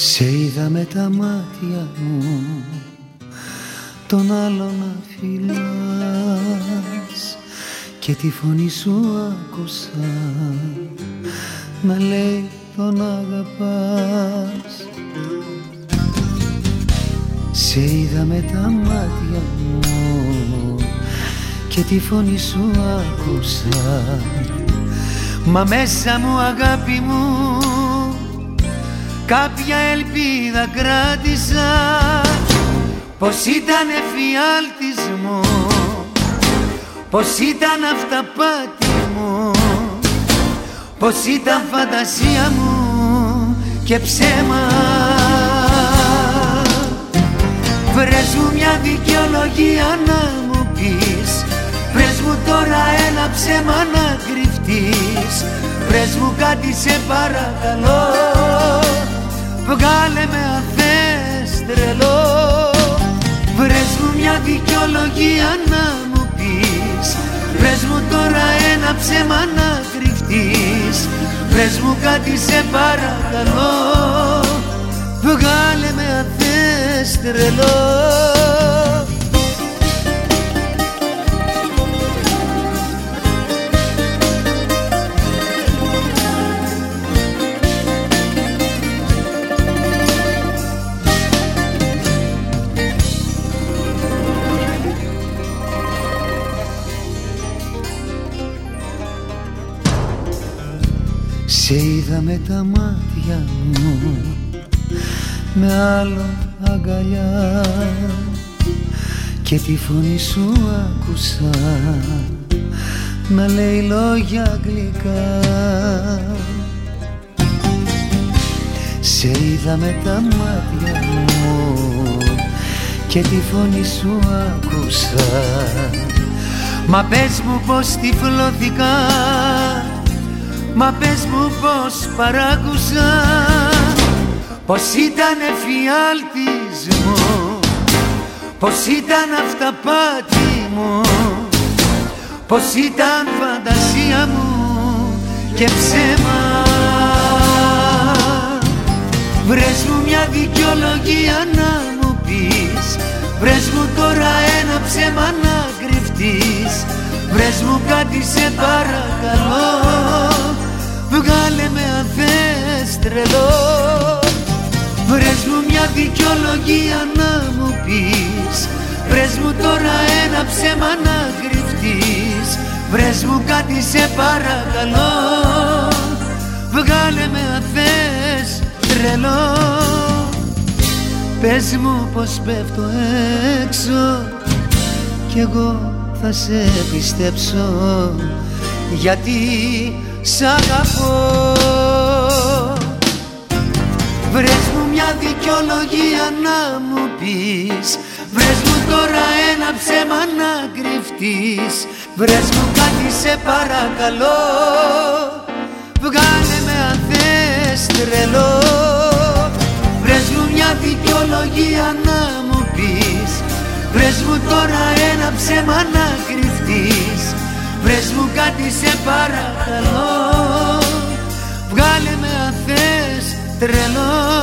Σε είδα με τα μάτια μου τον άλλο να φυλάς. Και τη φωνή σου άκουσα να λέει τον αγαπάς Σε είδα με τα μάτια μου και τη φωνή σου άκουσα. Μα μέσα μου αγάπη μου κάποια ελπίδα κράτησα. Πως ήταν εφιάλτης μου Πως ήταν αυταπάτη μου Πως ήταν φαντασία μου και ψέμα. Βρες μου μια δικαιολογία να μου πεις. Βρες μου τώρα ένα ψέμα να κρυφτείς. Βρες μου κάτι σε παρακαλώ Βγάλε με αν θες τρελό. Βρες μου μια δικαιολογία να μου πεις. Βρες μου τώρα ένα ψέμα να κρυφτείς. Βρες μου κάτι σε παρακαλώ. Βγάλε με αν θες τρελό Σε είδα με τα μάτια μου με άλλο αγκαλιά. Και τη φωνή σου άκουσα να λέει λόγια γλυκά Σε είδα με τα μάτια μου και τη φωνή σου άκουσα. Μα πες μου πως τυφλώθηκα Μα πες μου πως παράκουσα Πως ήταν εφιάλτης μου Πως ήταν αυταπάτη μου Πως ήταν φαντασία μου και ψέμα. Βρες μου μια δικαιολογία να μου πεις Βρες μου τώρα ένα ψέμα να κρυφτείς Βρες μου κάτι σε παρακαλώ Βγάλε με αν θες τρελό Βρες μου μια δικαιολογία να μου πεις. Βρες μου τώρα ένα ψέμα να κρυφτείς Βρες μου κάτι σε παρακαλώ. Βγάλε με αν θες τρελό Πες μου πως πέφτω έξω. Κι εγώ θα σε πιστέψω. Γιατί σ' αγαπώ. Βρες μου μια δικαιολογία να μου πεις. Βρες μου τώρα ένα ψέμα να κρυφτείς. Βρες μου κάτι σε παρακαλώ. Βγάλε με αν θες τρελό. Βρες μου μια δικαιολογία να μου πεις. Βρες μου τώρα Βρες μου κάτι σε παρακαλώ. Βγάλε με αν θες τρελό